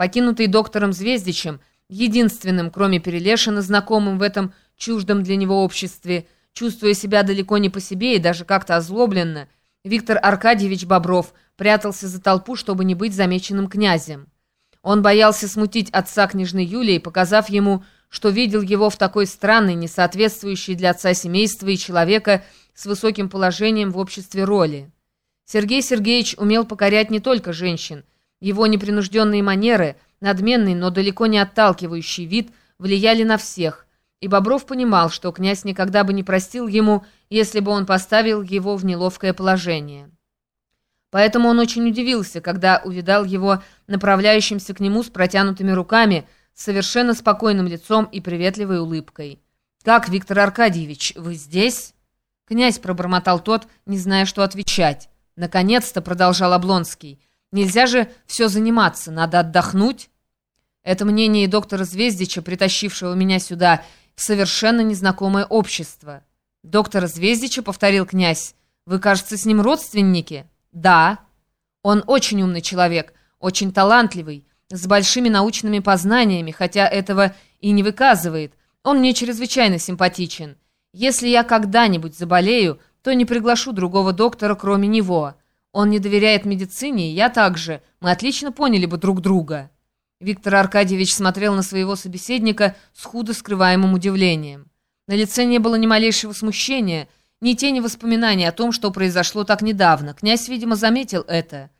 Покинутый доктором Звездичем, единственным, кроме Перелешина, знакомым в этом чуждом для него обществе, чувствуя себя далеко не по себе и даже как-то озлобленно, Виктор Аркадьевич Бобров прятался за толпу, чтобы не быть замеченным князем. Он боялся смутить отца княжны Юлии, показав ему, что видел его в такой странной, несоответствующей для отца семейства и человека с высоким положением в обществе роли. Сергей Сергеевич умел покорять не только женщин. Его непринужденные манеры, надменный, но далеко не отталкивающий вид влияли на всех, и Бобров понимал, что князь никогда бы не простил ему, если бы он поставил его в неловкое положение. Поэтому он очень удивился, когда увидал его направляющимся к нему с протянутыми руками, совершенно спокойным лицом и приветливой улыбкой. «Как, Виктор Аркадьевич, вы здесь?» Князь пробормотал тот, не зная, что отвечать. «Наконец-то», — продолжал Облонский, — «нельзя же все заниматься, надо отдохнуть». Это мнение доктора Звездича, притащившего меня сюда, в совершенно незнакомое общество. «Доктора Звездича», — повторил князь, — «вы, кажется, с ним родственники?» «Да». «Он очень умный человек, очень талантливый, с большими научными познаниями, хотя этого и не выказывает. Он мне чрезвычайно симпатичен. Если я когда-нибудь заболею, то не приглашу другого доктора, кроме него. Он не доверяет медицине, я также. Мы отлично поняли бы друг друга». Виктор Аркадьевич смотрел на своего собеседника с худо скрываемым удивлением. На лице не было ни малейшего смущения, ни тени воспоминаний о том, что произошло так недавно. Князь, видимо, заметил это.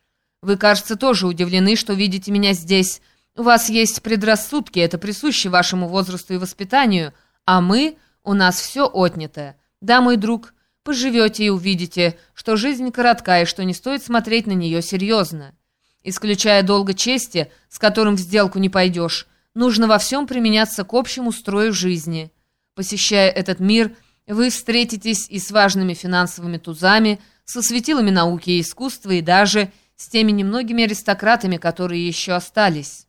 «Вы, кажется, тоже удивлены, что видите меня здесь. У вас есть предрассудки, это присуще вашему возрасту и воспитанию, а мы, у нас все отнято. Да, мой друг, поживете и увидите, что жизнь коротка и что не стоит смотреть на нее серьезно. Исключая долго чести, с которым в сделку не пойдешь, нужно во всем применяться к общему строю жизни. Посещая этот мир, вы встретитесь и с важными финансовыми тузами, со светилами науки и искусства, и даже с теми немногими аристократами, которые еще остались.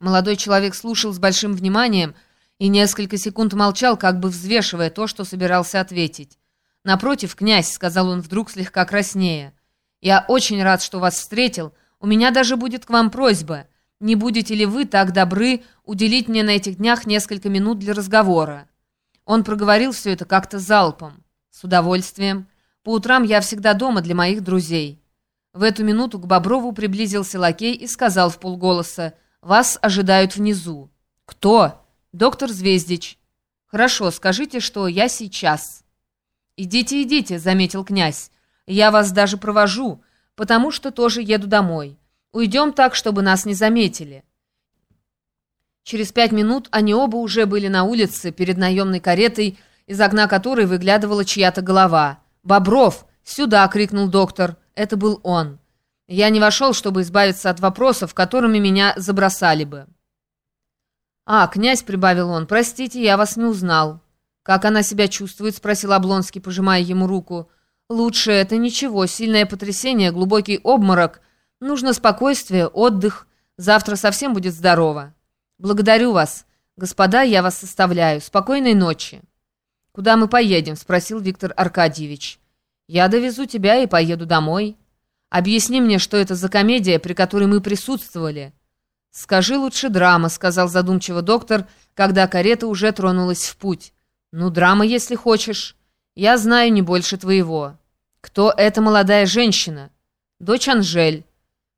Молодой человек слушал с большим вниманием и несколько секунд молчал, как бы взвешивая то, что собирался ответить. «Напротив, князь», — сказал он вдруг слегка краснее, — «я очень рад, что вас встретил, у меня даже будет к вам просьба. Не будете ли вы так добры уделить мне на этих днях несколько минут для разговора?» Он проговорил все это как-то залпом. «С удовольствием. По утрам я всегда дома для моих друзей». В эту минуту к Боброву приблизился лакей и сказал в полголоса, «Вас ожидают внизу». «Кто?» «Доктор Звездич». «Хорошо, скажите, что я сейчас». «Идите, идите», — заметил князь. «Я вас даже провожу потому что тоже еду домой. Уйдем так, чтобы нас не заметили». Через пять минут они оба уже были на улице перед наемной каретой, из окна которой выглядывала чья-то голова. «Бобров! Сюда!» — крикнул доктор. Это был он. Я не вошел, чтобы избавиться от вопросов, которыми меня забросали бы. «А, князь», — прибавил он, — «простите, я вас не узнал». «Как она себя чувствует?» — спросил Облонский, пожимая ему руку. Лучше это ничего, сильное потрясение, глубокий обморок. Нужно спокойствие, отдых. Завтра совсем будет здорово. Благодарю вас. Господа, я вас составляю. Спокойной ночи. Куда мы поедем? Спросил Виктор Аркадьевич. Я довезу тебя и поеду домой. Объясни мне, что это за комедия, при которой мы присутствовали. Скажи лучше драма, сказал задумчиво доктор, когда карета уже тронулась в путь. Ну, драма, если хочешь. Я знаю не больше твоего. Кто эта молодая женщина? Дочь Анжель.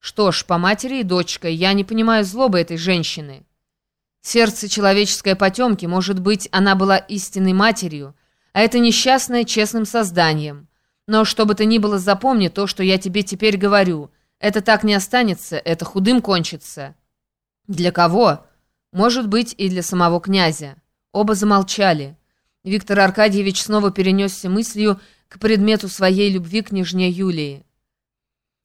Что ж, по матери и дочкой, я не понимаю злобы этой женщины. Сердце человеческое потемки, может быть, она была истинной матерью, а это несчастное честным созданием. Но что бы то ни было, запомни то, что я тебе теперь говорю. Это так не останется, это худым кончится. Для кого? Может быть, и для самого князя. Оба замолчали. Виктор Аркадьевич снова перенесся мыслью к предмету своей любви княжне Юлии.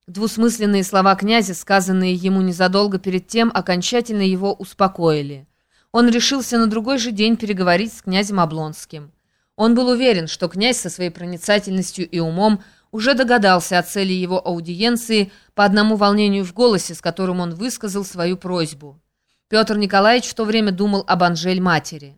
Двусмысленные слова князя, сказанные ему незадолго перед тем, окончательно его успокоили. Он решился на другой же день переговорить с князем Облонским. Он был уверен, что князь со своей проницательностью и умом уже догадался о цели его аудиенции по одному волнению в голосе, с которым он высказал свою просьбу. Петр Николаевич в то время думал об Анжель матери.